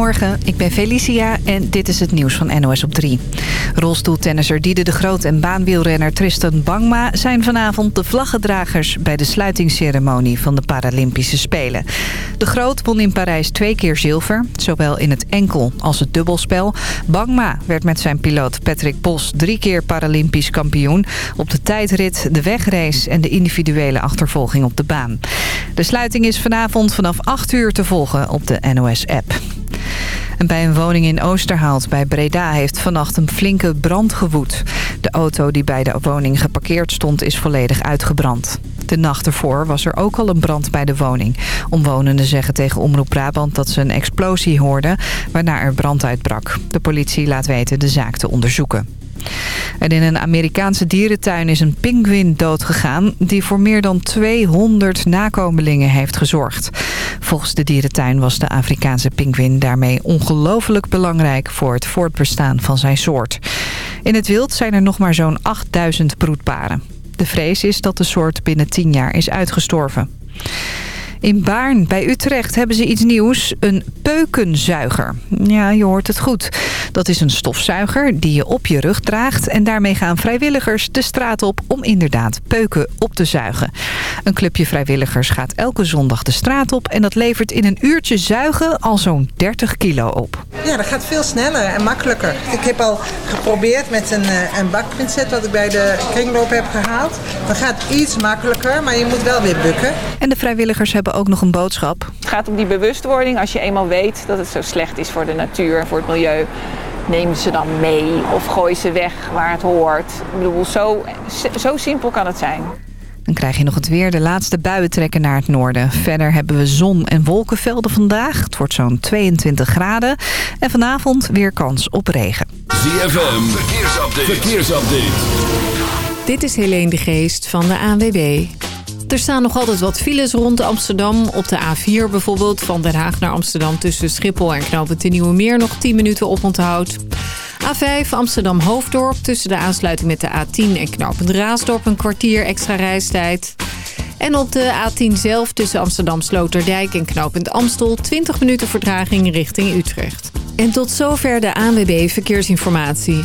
Goedemorgen, ik ben Felicia en dit is het nieuws van NOS op 3. Rolstoeltennisser Diede de Groot en baanwielrenner Tristan Bangma... zijn vanavond de vlaggedragers bij de sluitingsceremonie van de Paralympische Spelen. De Groot won in Parijs twee keer zilver, zowel in het enkel als het dubbelspel. Bangma werd met zijn piloot Patrick Bos drie keer Paralympisch kampioen... op de tijdrit, de wegrace en de individuele achtervolging op de baan. De sluiting is vanavond vanaf 8 uur te volgen op de NOS-app. En bij een woning in Oosterhout bij Breda heeft vannacht een flinke brand gewoed. De auto die bij de woning geparkeerd stond is volledig uitgebrand. De nacht ervoor was er ook al een brand bij de woning. Omwonenden zeggen tegen Omroep Brabant dat ze een explosie hoorden... waarna er brand uitbrak. De politie laat weten de zaak te onderzoeken. En in een Amerikaanse dierentuin is een pinguïn doodgegaan... die voor meer dan 200 nakomelingen heeft gezorgd. Volgens de dierentuin was de Afrikaanse pinguïn daarmee ongelooflijk belangrijk... voor het voortbestaan van zijn soort. In het wild zijn er nog maar zo'n 8000 broedparen. De vrees is dat de soort binnen 10 jaar is uitgestorven. In Baarn bij Utrecht hebben ze iets nieuws. Een peukenzuiger. Ja, je hoort het goed. Dat is een stofzuiger die je op je rug draagt. En daarmee gaan vrijwilligers de straat op om inderdaad peuken op te zuigen. Een clubje vrijwilligers gaat elke zondag de straat op. En dat levert in een uurtje zuigen al zo'n 30 kilo op. Ja, dat gaat veel sneller en makkelijker. Ik heb al geprobeerd met een, eh, een bakpincet wat ik bij de kringloop heb gehaald. Dat gaat iets makkelijker, maar je moet wel weer bukken. En de vrijwilligers hebben ook nog een boodschap. Het gaat om die bewustwording. Als je eenmaal weet dat het zo slecht is voor de natuur en voor het milieu... neem ze dan mee of gooi ze weg waar het hoort. Ik bedoel, zo, zo simpel kan het zijn. Dan krijg je nog het weer. De laatste buien trekken naar het noorden. Verder hebben we zon- en wolkenvelden vandaag. Het wordt zo'n 22 graden. En vanavond weer kans op regen. ZFM, verkeersupdate. verkeersupdate. Dit is Helene de Geest van de ANWB. Er staan nog altijd wat files rond Amsterdam. Op de A4 bijvoorbeeld, van Den Haag naar Amsterdam... tussen Schiphol en Knoopend de Nieuwe Meer nog 10 minuten op onthoud. A5 Amsterdam-Hoofddorp tussen de aansluiting met de A10 en Knoopend Raasdorp... een kwartier extra reistijd. En op de A10 zelf tussen Amsterdam-Sloterdijk en Knoopend Amstel... 20 minuten vertraging richting Utrecht. En tot zover de ANWB Verkeersinformatie.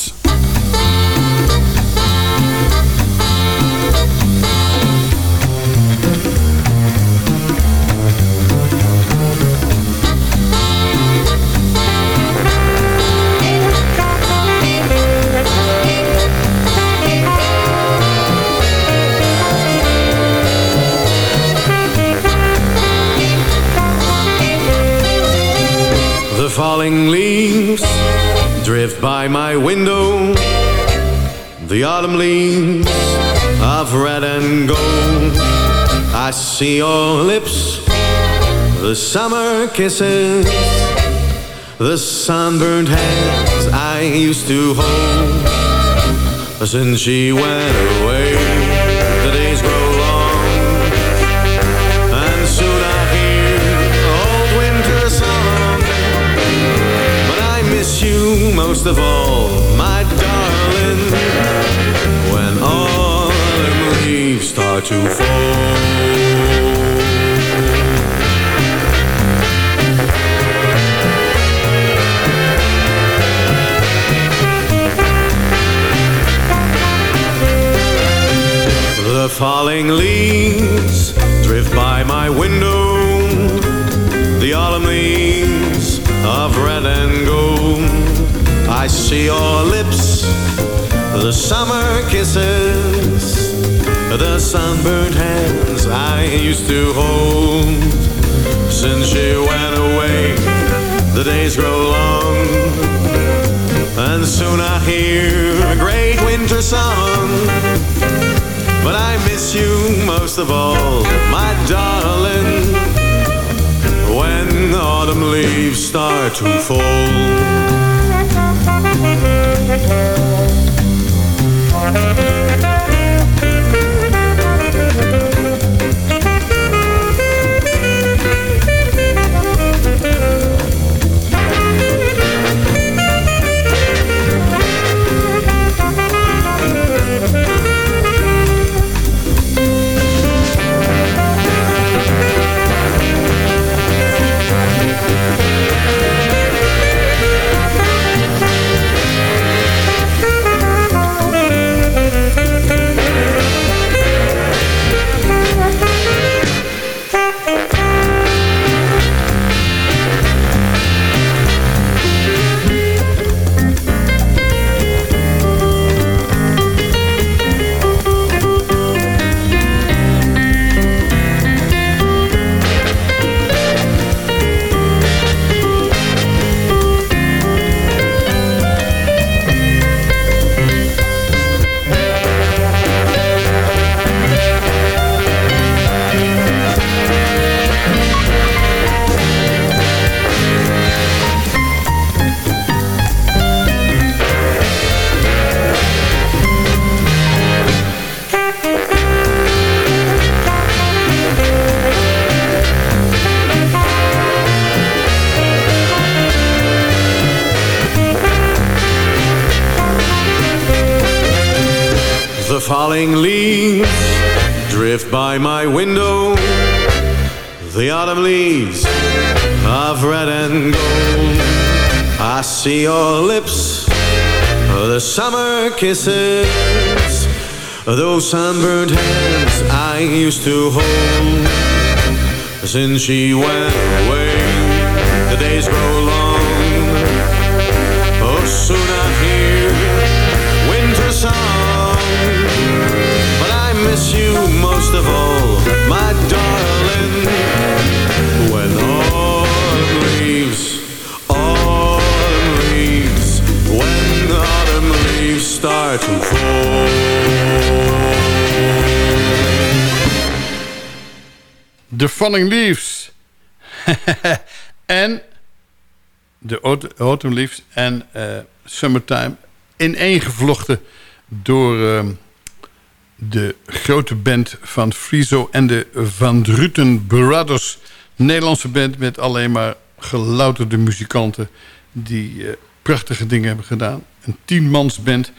Falling leaves drift by my window. The autumn leaves of red and gold. I see your lips, the summer kisses, the sunburned hands I used to hold. Since she went away, most of all, my darling. When autumn leaves start to fall. The falling leaves drift by my window. The autumn leaves of red and gold. I see your lips, the summer kisses, the sunburned hands I used to hold. Since she went away, the days grow long, and soon I hear a great winter song. But I miss you most of all, my darling. When autumn leaves start to fall. The by my window. The autumn leaves of red and gold. I see your lips, the summer kisses, those sunburned hands I used to hold. Since she went most of all, my darling. When autumn leaves, autumn leaves, when autumn leaves start to fall. The Falling Leaves. en de Aut- Autumn Leaves en eh, Summertime ineengevlochten door ehm, de grote band van Friso en de Van Druten Brothers. Nederlandse band met alleen maar gelouterde muzikanten die eh, prachtige dingen hebben gedaan. Een tienmansband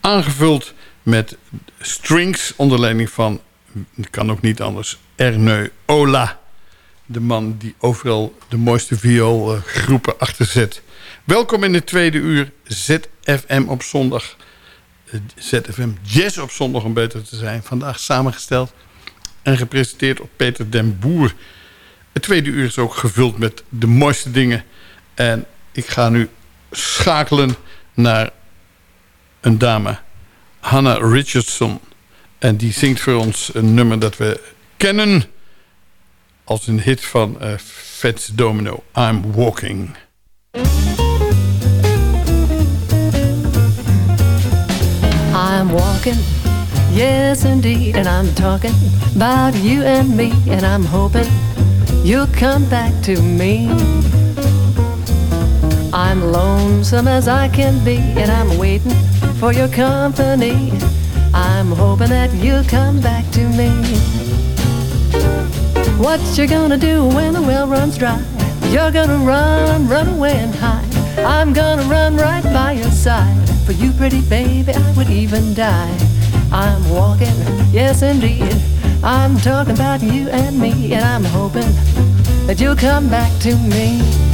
aangevuld met strings onder leiding van, kan ook niet anders, Erneu Ola. De man die overal de mooiste vioolgroepen achter zet. Welkom in het tweede uur ZFM op zondag. ZFM Jazz op zondag om beter te zijn. Vandaag samengesteld en gepresenteerd door Peter den Boer. Het tweede uur is ook gevuld met de mooiste dingen. En ik ga nu schakelen naar een dame, Hannah Richardson. En die zingt voor ons een nummer dat we kennen als een hit van eh Fats Domino, I'm Walking. I'm walking, yes indeed, and I'm talking about you and me, and I'm hoping you'll come back to me. I'm lonesome as I can be, and I'm waiting for your company. I'm hoping that you'll come back to me. What you gonna do when the well runs dry? You're gonna run, run away and hide. I'm gonna run right by your side. For you, pretty baby, I would even die. I'm walking, yes indeed. I'm talking about you and me, and I'm hoping that you'll come back to me.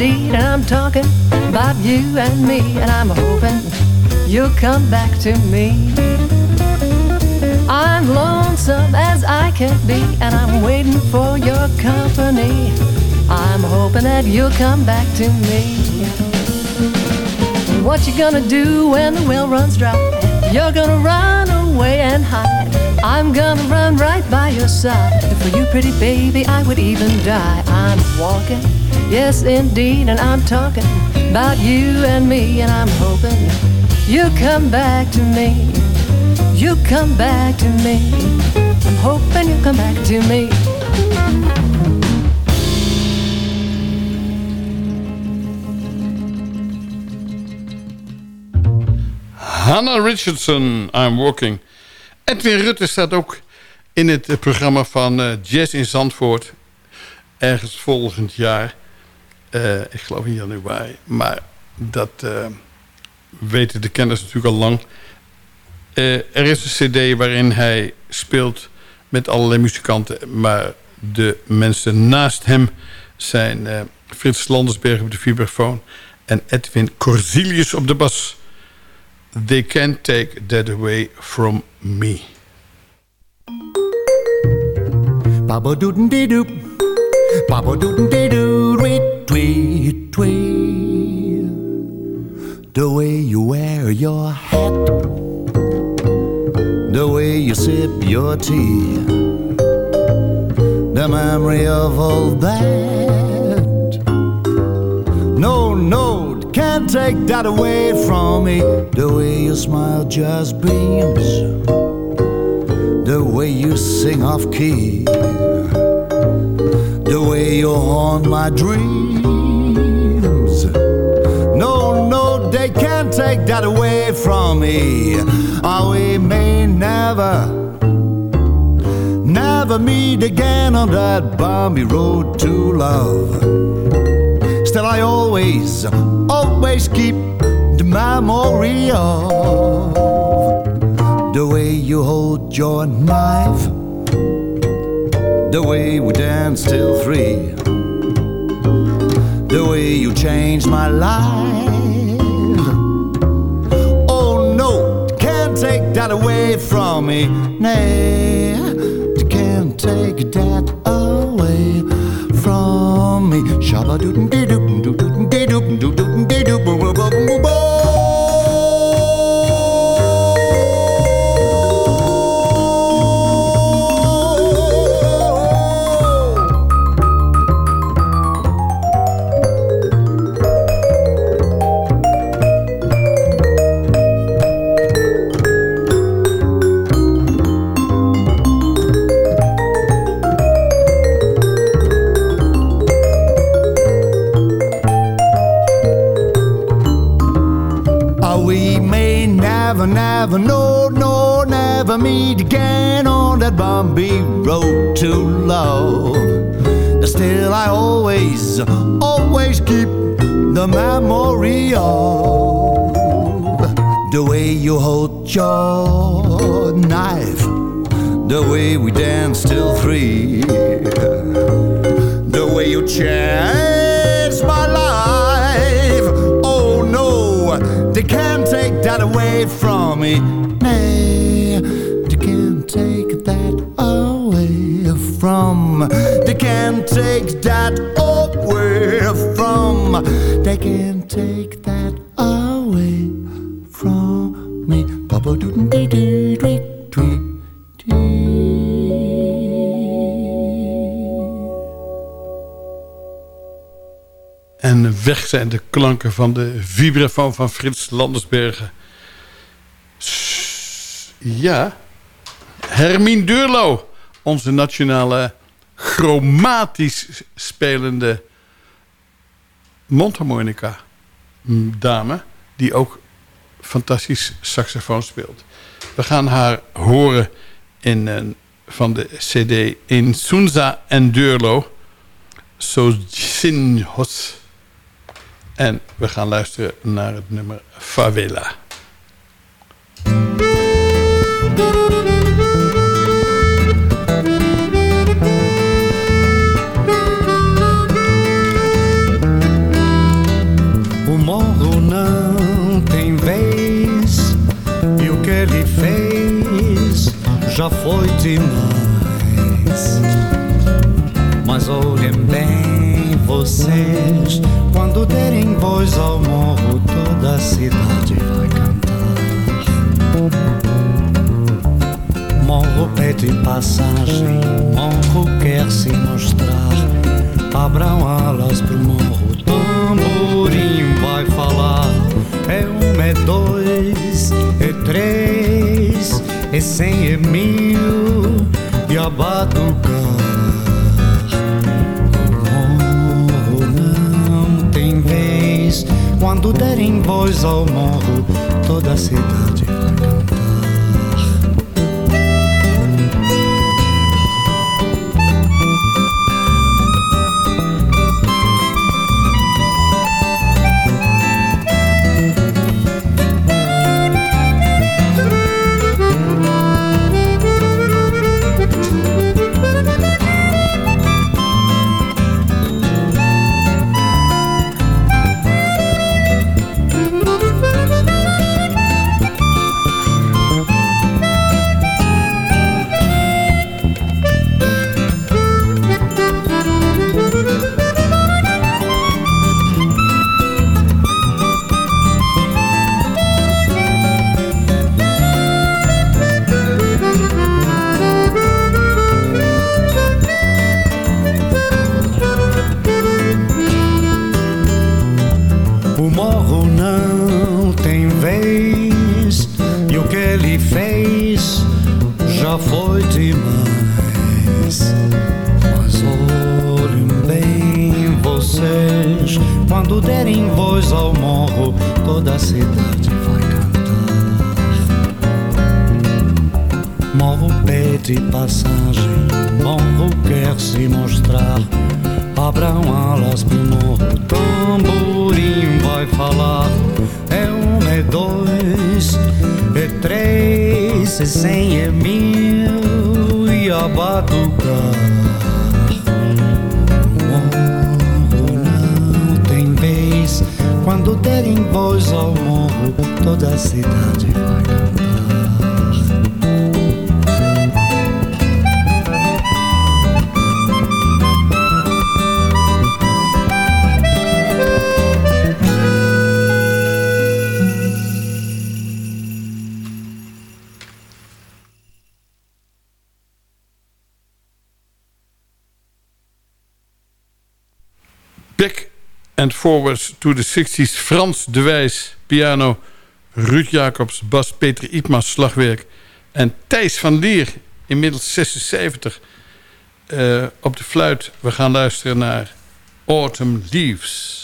Indeed. And I'm talking about you and me. And I'm hoping you'll come back to me. I'm lonesome as I can be, and I'm waiting for your company. I'm hoping that you'll come back to me. What you gonna do when the well runs dry? You're gonna run away and hide. I'm gonna run right by your side. For you, pretty baby, I would even die. I'm walking, yes indeed, and I'm talking about you and me, and I'm hoping you'll come back to me. You come back to me. I'm hoping you'll come back to me. Hannah Richardson, I'm Walking. Edwin Rutte staat ook in het eh, programma van uh, Jazz in Zandvoort. Ergens volgend jaar. Uh, ik geloof in januari. Maar dat uh, weten de kenners natuurlijk al lang. er is een cd waarin hij speelt met allerlei muzikanten. Maar de mensen naast hem zijn Frits Landersberg op de vibrafoon... en Edwin Corzilius op de bas... They can't take that away from me. Baba doodin dee doo. Tweet, tweet, tweet. The way you wear your hat. The way you sip your tea. The memory of all that. No, no, can't take that away from me. The way you smile just beams. The way you sing off key. Way you haunt my dreams. No, no, they can't take that away from me. Oh, we may never, never meet again on that bumpy road to love. Still, I always, always keep the memory of the way you hold your knife, the way we danced till three, the way you changed my life. Oh no, can't take that away from me. Nay, can't take that away from me. Shabba dee doop doo doodin no, never meet again on that bumpy road to love. Still, I always, always keep the memory of the way you hold your knife, the way we danced till three, the way you changed my life. Oh no, they can't take that away from me. That away from. They can't take that away from. They can't take that away from me. Papa doo dee dee dee dee. En weg zijn de klanken van de vibrafoon van Frits Landersbergen. Ja, Hermine Durlo, onze nationale chromatisch spelende mondharmonica dame, die ook fantastisch saxofoon speelt. We gaan haar horen in een, van de cd in Sunza en Durlo, Sozinhos. En we gaan luisteren naar het nummer Favela. Demais. Mas olhem bem vocês, quando derem voz ao morro, toda a cidade vai cantar. Morro pede passagem, morro quer se mostrar. Abram alas pro morro, tamborim vai falar. É um, é dois, é três, cem, é mil e a batucar. O morro não tem vez. Quando derem voz ao morro, toda a cidade vai cantar. Morro pede passagem Morro quer se mostrar Abram alas pro morro, tamborim vai falar. É um, é dois, é três, é cem, é mil e a batucar. Quando derem voz ao morro, toda a cidade vai cantar. And Forwards to the 60s. Frans de Wijs, piano. Ruud Jacobs, bas. Peter Ietma, slagwerk. En Thijs van Lier, inmiddels 76, eh, op de fluit. We gaan luisteren naar Autumn Leaves.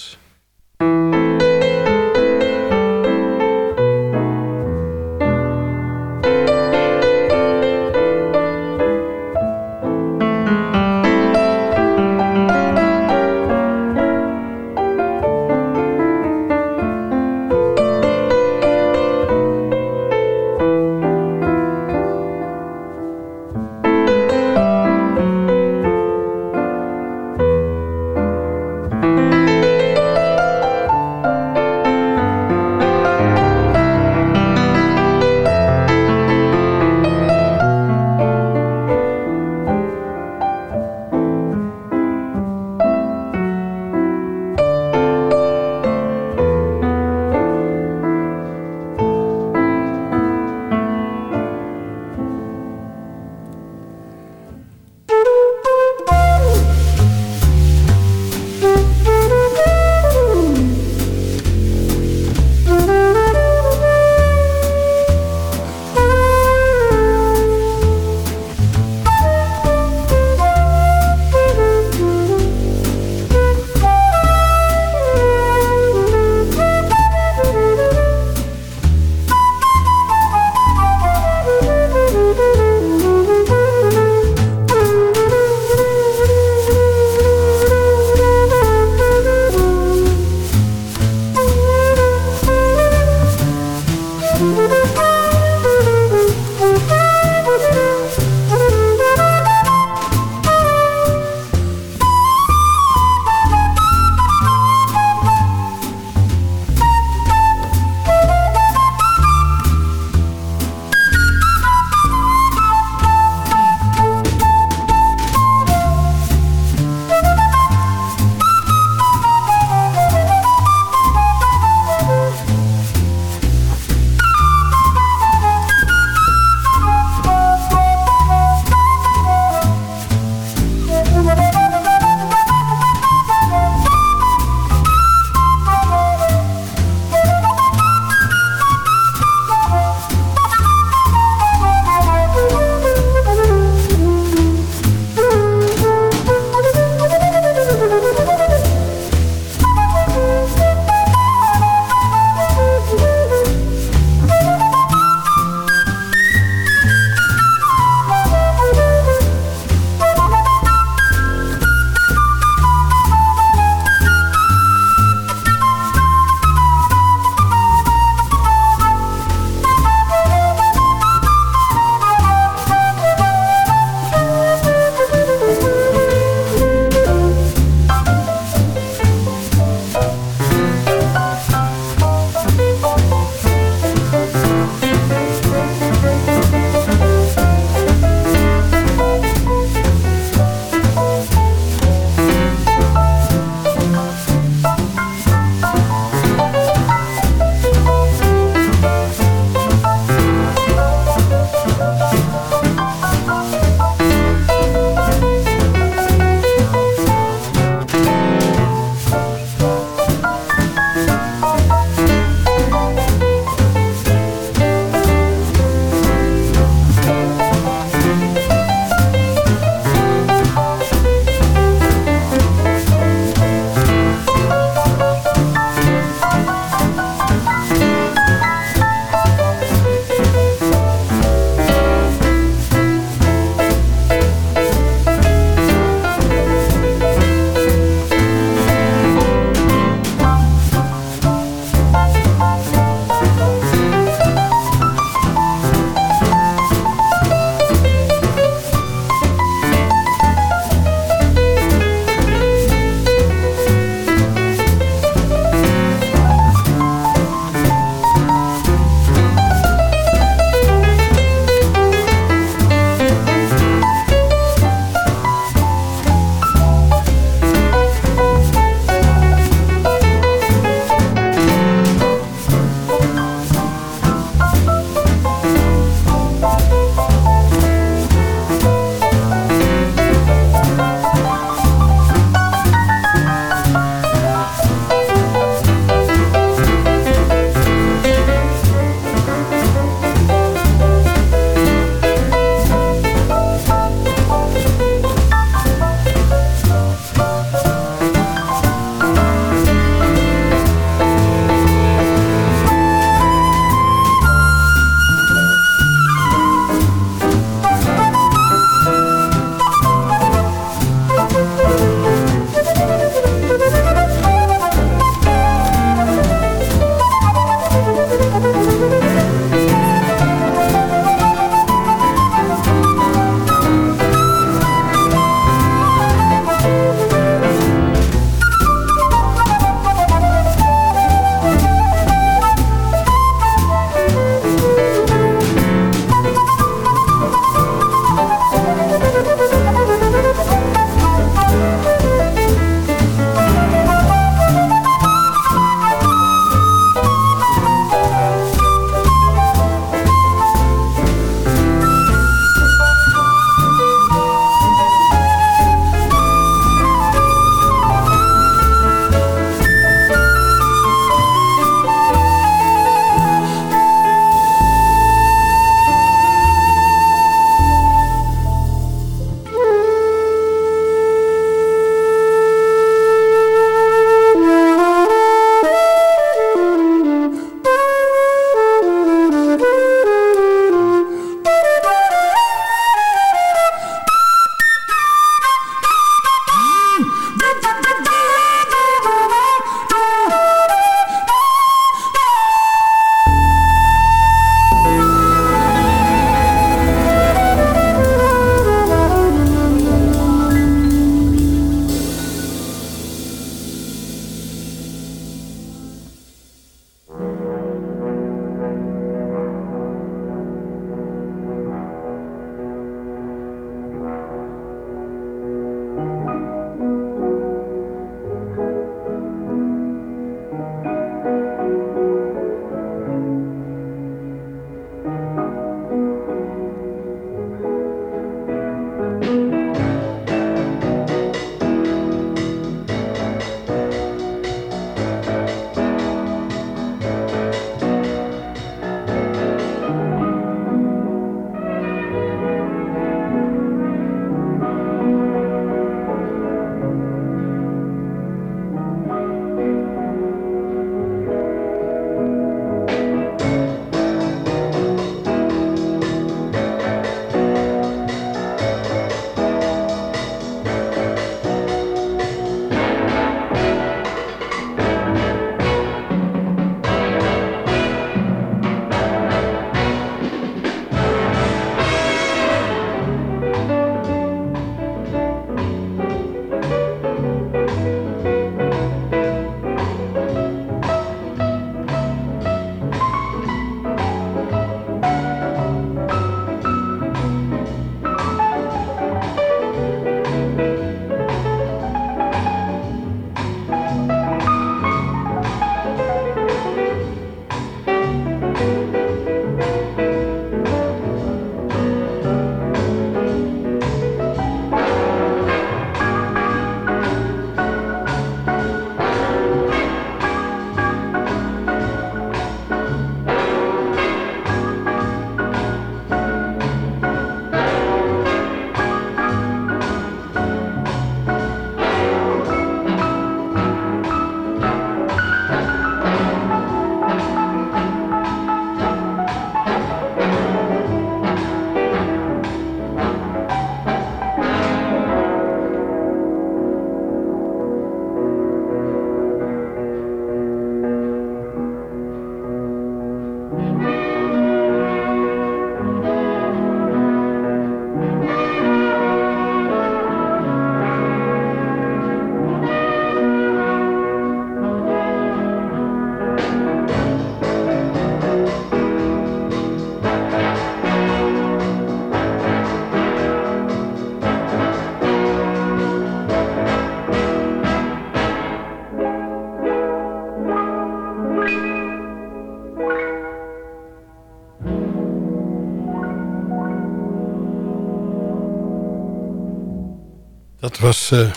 Dat was eh,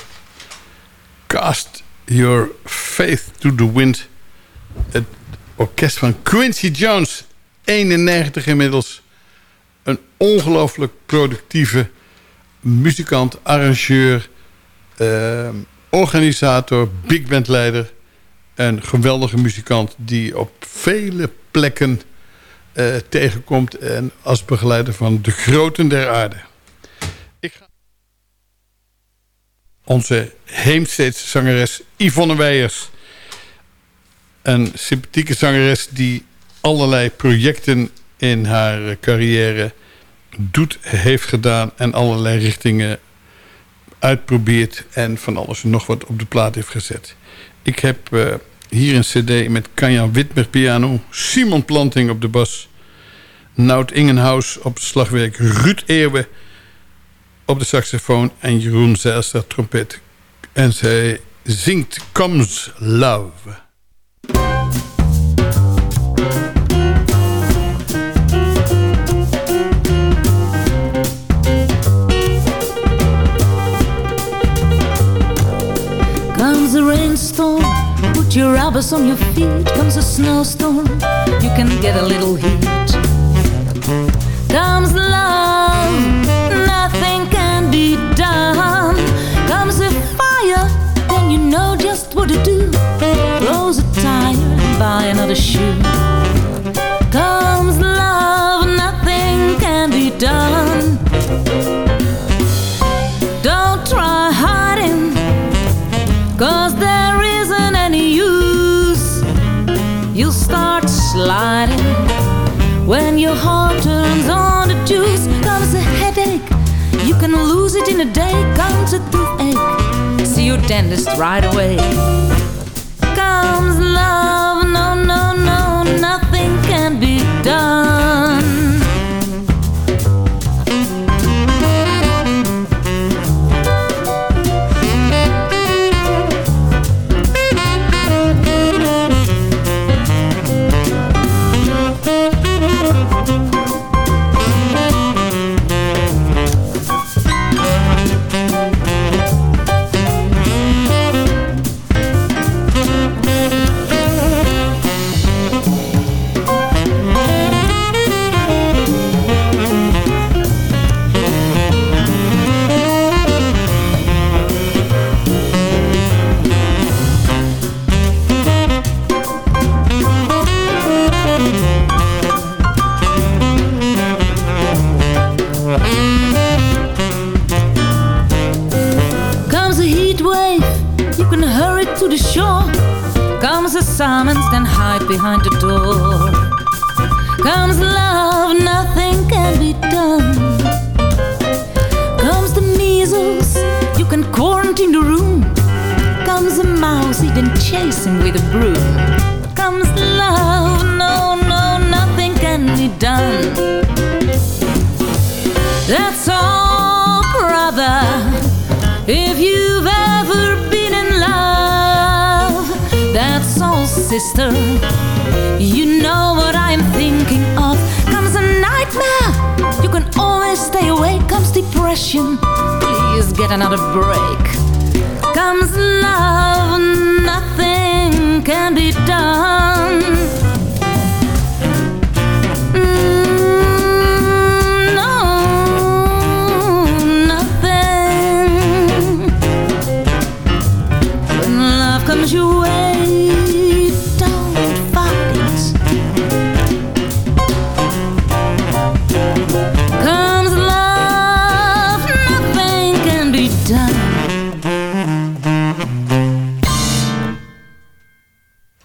Cast Your Faith to the Wind. Het orkest van Quincy Jones. 91 inmiddels. Een ongelooflijk productieve muzikant, arrangeur, eh, organisator, big bandleider. Een geweldige muzikant die op vele plekken eh, tegenkomt. En als begeleider van de groten der aarde. Ik ga onze Heemsteedse zangeres Yvonne Weijers. Een sympathieke zangeres die allerlei projecten in haar carrière doet, heeft gedaan... en allerlei richtingen uitprobeert en van alles en nog wat op de plaat heeft gezet. Ik heb uh, hier een cd met Kanja Witmer piano... Simon Planting op de bas... Nout Ingenhaus op slagwerk... Ruud Eeuwen op de saxofoon en Jeroen Zijlstra trompet. En zij zingt Comes Love. Comes a rainstorm, put your rubbers on your feet. Comes a snowstorm, you can get a little heat. Comes love, buy another shoe. Comes love, nothing can be done. Don't try hiding, cause there isn't any use. You'll start sliding when your heart turns on the juice. Comes a headache, you can lose it in a day. Comes a toothache, see your dentist right away. Comes. Love, no, no, no, nothing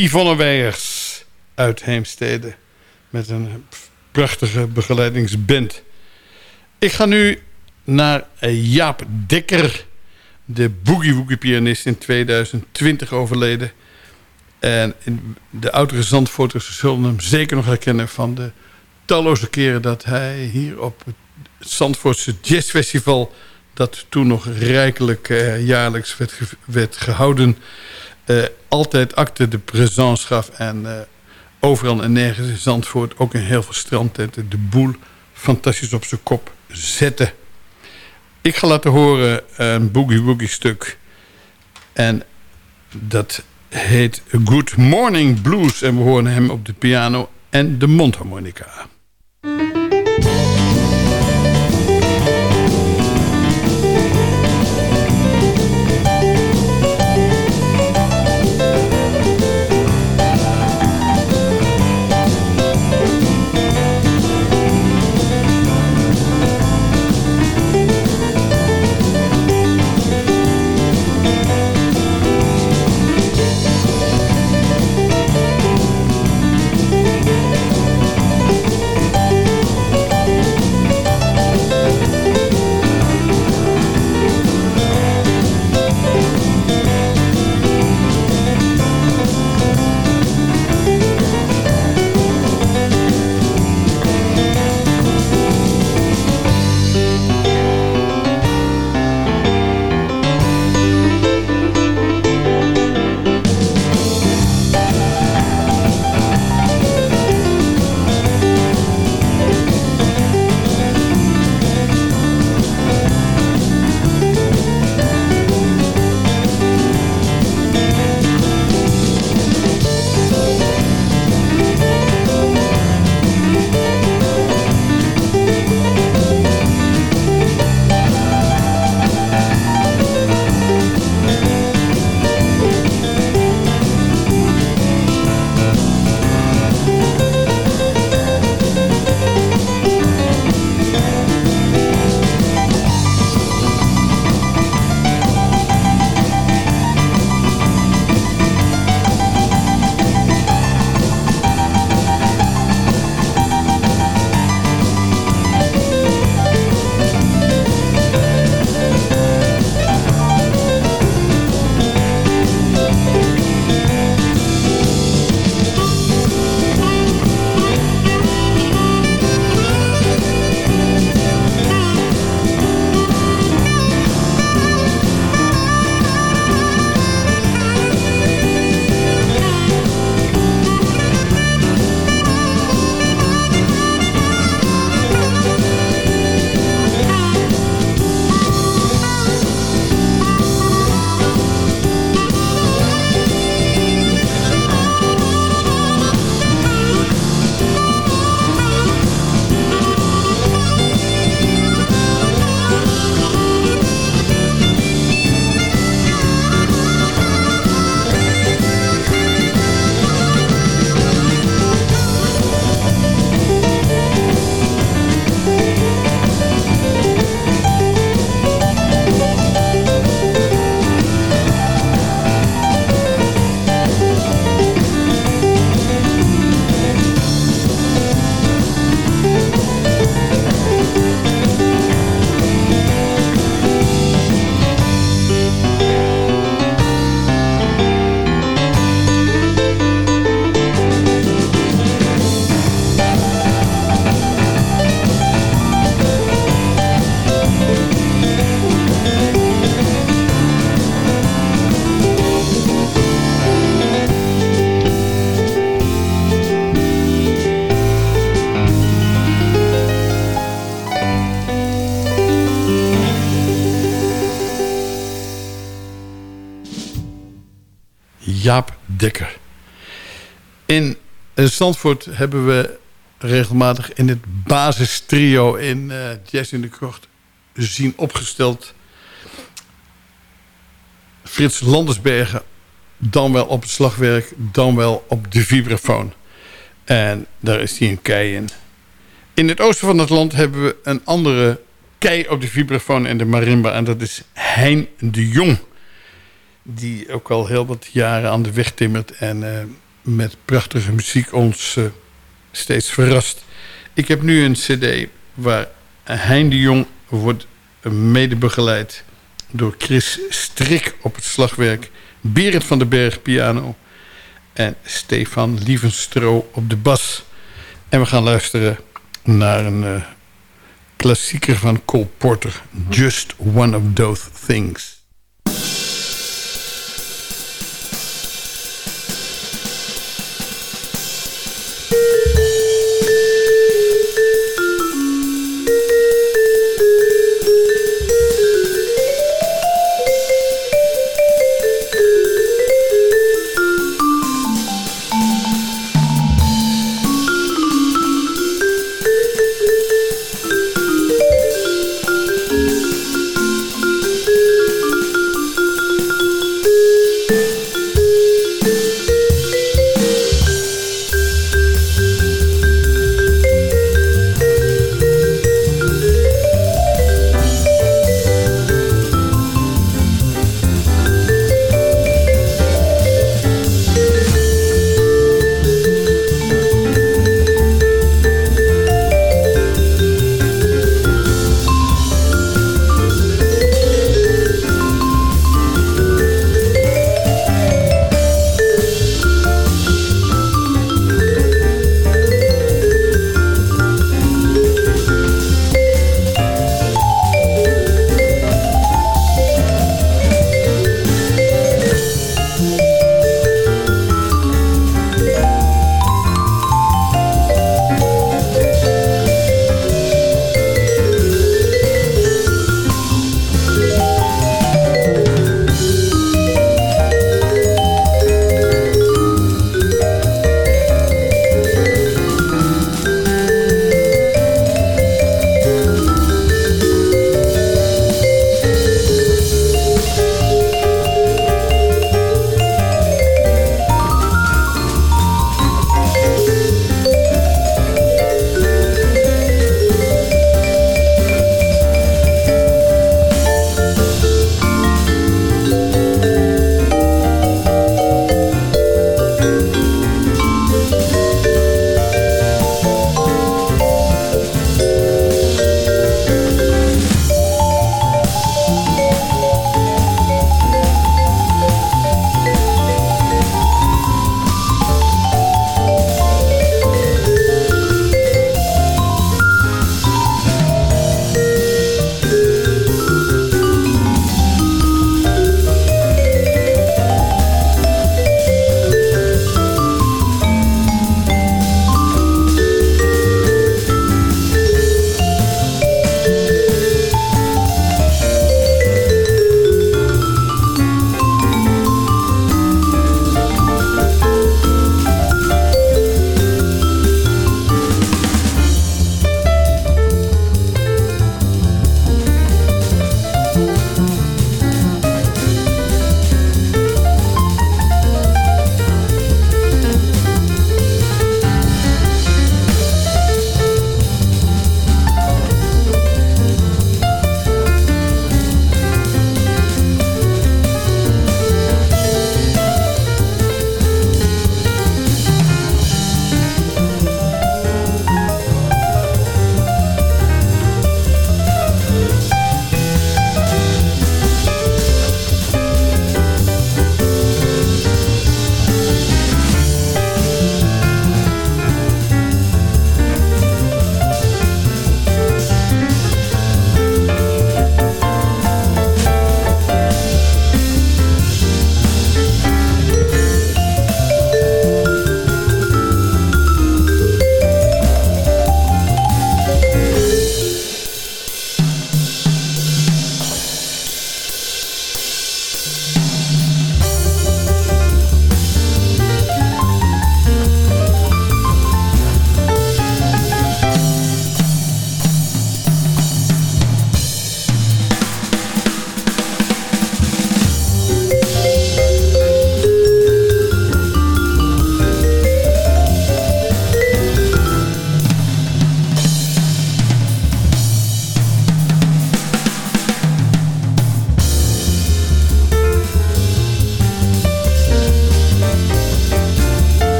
Yvonne Weijers uit Heemstede. Met een prachtige begeleidingsband. Ik ga nu naar Jaap Dekker. De boogie-woogie-pianist in 2020 overleden. En de oudere Zandvoorters zullen hem zeker nog herkennen... van de talloze keren dat hij hier op het Zandvoortse Jazzfestival... dat toen nog rijkelijk eh, jaarlijks werd, werd gehouden... eh, altijd acte de présence gaf. En eh, overal en nergens in Zandvoort, ook in heel veel strandtenten... de boel fantastisch op zijn kop zette. Ik ga laten horen een boogie woogie stuk. En dat heet Good Morning Blues. En we horen hem op de piano en de mondharmonica. In Zandvoort hebben we regelmatig in het basistrio in uh, Jazz in de Krocht zien opgesteld. Frits Landersbergen, dan wel op het slagwerk, dan wel op de vibrafoon. En daar is hij een kei in. In het oosten van het land hebben we een andere kei op de vibrafoon en de marimba. En dat is Hein de Jong die ook al heel wat jaren aan de weg timmert... en uh, met prachtige muziek ons uh, steeds verrast. Ik heb nu een cd waar Hein de Jong wordt mede begeleid... door Chris Strik op het slagwerk... Berend van den Berg piano... en Stefan Lievenstro op de bas. En we gaan luisteren naar een uh, klassieker van Cole Porter... Just One of Those Things...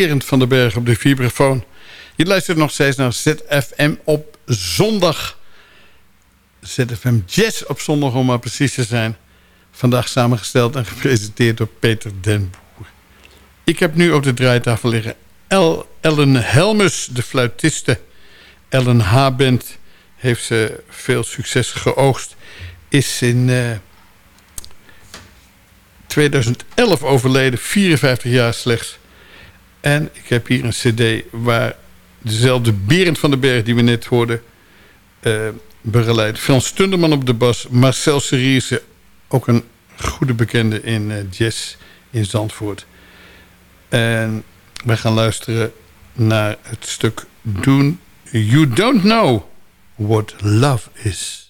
Berend van den Berg op de vibrafoon. Je luistert nog steeds naar ZFM op zondag. ZFM Jazz op zondag om maar precies te zijn. Vandaag samengesteld en gepresenteerd door Peter den Boer. Ik heb nu op de draaitafel liggen El Ellen Helmus, de fluitiste. Ellen H-band heeft ze veel succes geoogst. Is in... Uh, 2011 overleden, 54 jaar slechts. En ik heb hier een cd waar dezelfde Berend van den Berg die we net hoorden... Uh, begeleid. Frans Stunderman op de bas. Marcel Seriese, ook een goede bekende in uh, jazz in Zandvoort. En wij gaan luisteren naar het stuk Doen You Don't Know What Love Is.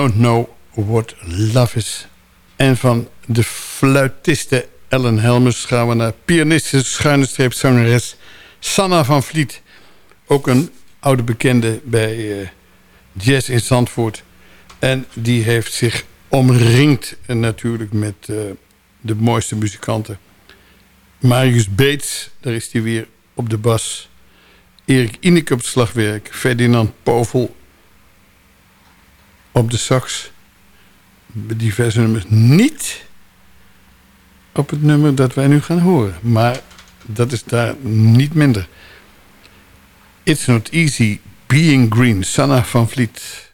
Don't Know What Love Is. En van de fluitiste Ellen Helmers gaan we naar pianiste, schuine zangeres Sanna van Vliet. Ook een oude bekende bij uh, Jazz in Zandvoort. En die heeft zich omringd en natuurlijk met eh, de mooiste muzikanten. Marius Beets, daar is hij weer op de bas. Erik Ineke op het slagwerk. Ferdinand Povel op de sax. Diverse nummers niet op het nummer dat wij nu gaan horen. Maar dat is daar niet minder. It's Not Easy Being Green, Sanna van Vliet.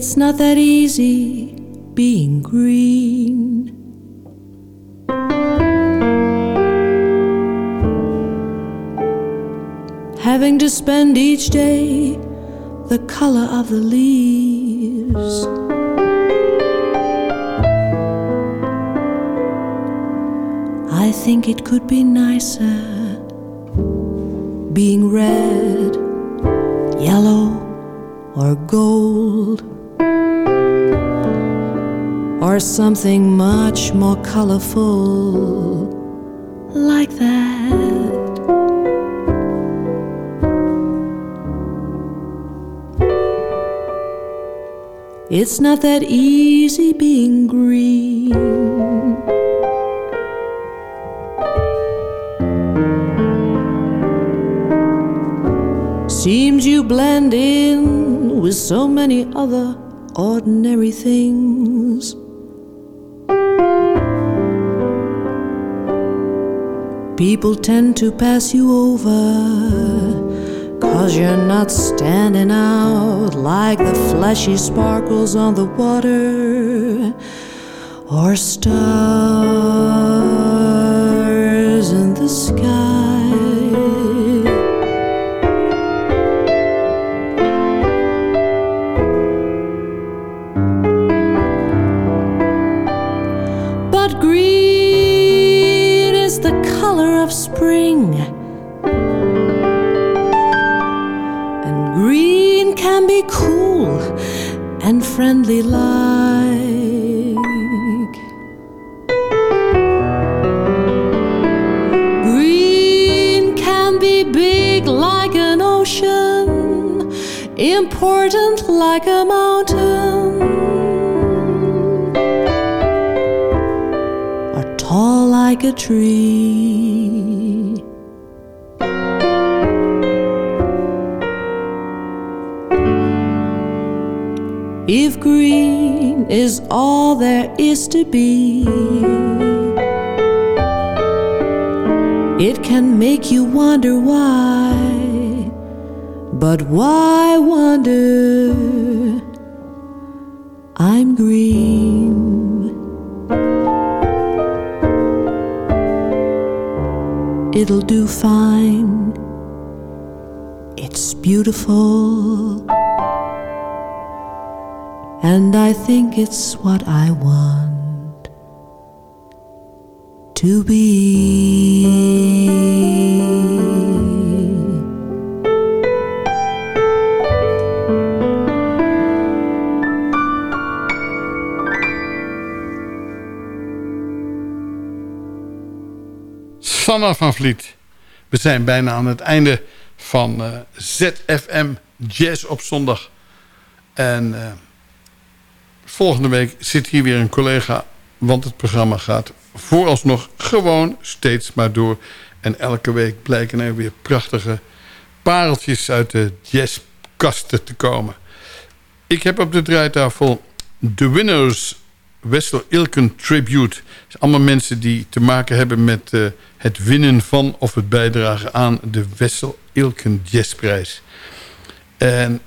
It's not that easy being green. Having to spend each day the color of the leaves. I think it could be nicer being red, yellow, or gold or something much more colorful like that. It's not that easy being green. Seems you blend in with so many other ordinary things. People tend to pass you over. Cause you're not standing out like the flashy sparkles on the water or stars in the sky. Spring. And green can be cool and friendly like. Green can be big like an ocean, important like a mountain. Like a tree. If green is all there is to be, it can make you wonder why. But why wonder? I'm green. It'll do fine. It's beautiful. And I think it's what I want to be. Sanna van Vliet. We zijn bijna aan het einde van uh, ZFM Jazz op zondag. En... Uh, volgende week zit hier weer een collega... want het programma gaat vooralsnog gewoon steeds maar door. En elke week blijken er weer prachtige pareltjes uit de jazzkasten te komen. Ik heb op de draaitafel de Winners Wessel Ilken Tribute. allemaal mensen die te maken hebben met uh, het winnen van... of het bijdragen aan de Wessel Ilken Jazzprijs. En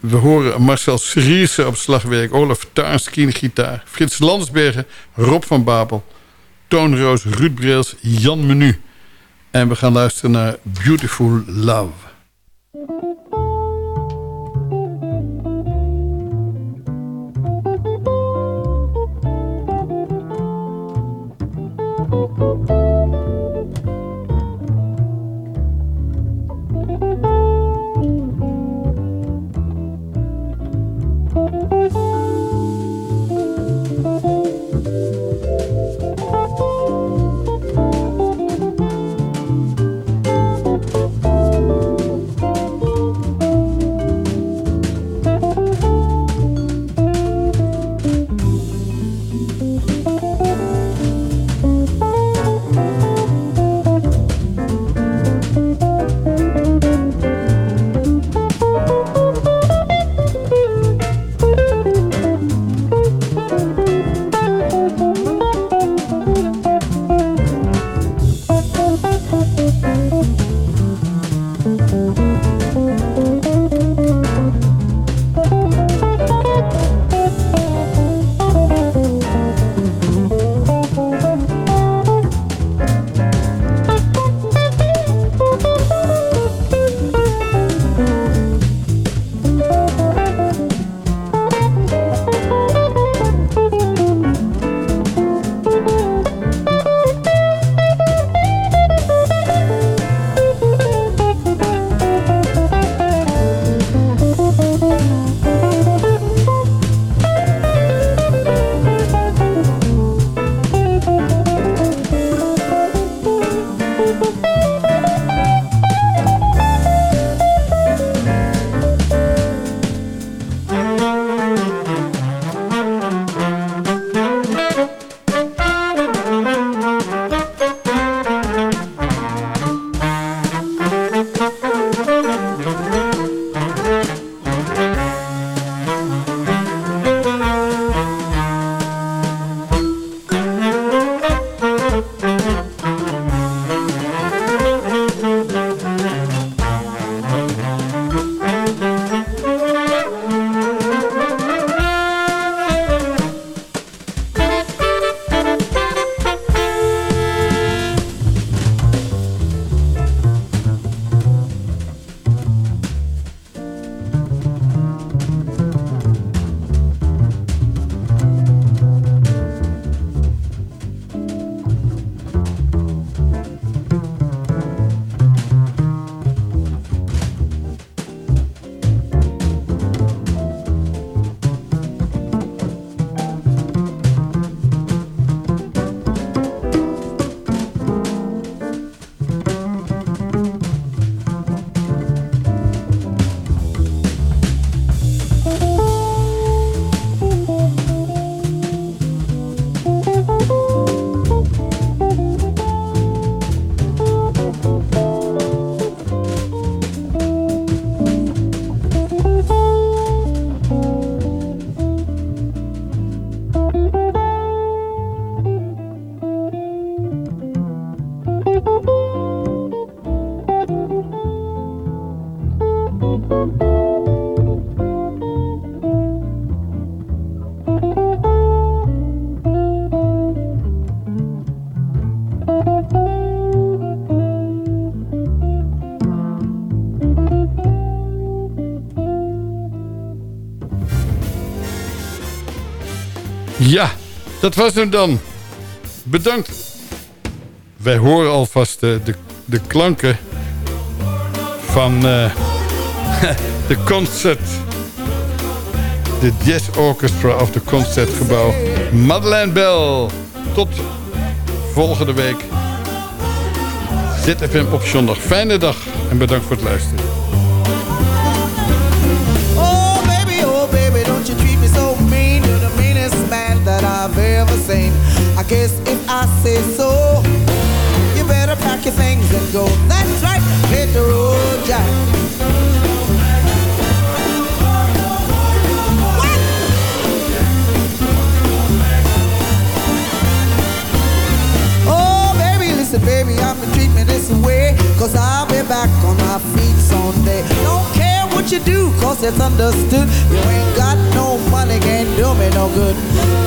we horen Marcel Schriersen op slagwerk, Olaf Taarnskien gitaar, Frits Landsbergen, Rob van Babel, Toon Roos, Ruud Breels, Jan Menu. En we gaan luisteren naar Beautiful Love. Dat was hem dan. Bedankt. Wij horen alvast de, de, de klanken van uh, de concert. De Jazz Orchestra of de Concertgebouw. Madeleine Bell. Tot volgende week. ZFM op zondag. Fijne dag en bedankt voor het luisteren. I guess if I say so, you better pack your things and go. That's right, hit the road, Jack. Baby, listen, baby, I'm gonna treat me this way. Cause I'll be back on my feet someday. Don't care what you do, cause it's understood. You ain't got no money, can't do me no good.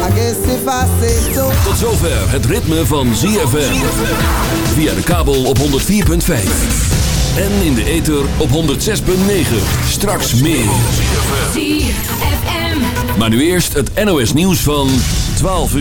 I guess if I say so. Tot zover het ritme van ZFM. Via de kabel op 104.5. En in de ether op 106.9. Straks meer. ZFM. Maar nu eerst het NOS nieuws van 12 uur.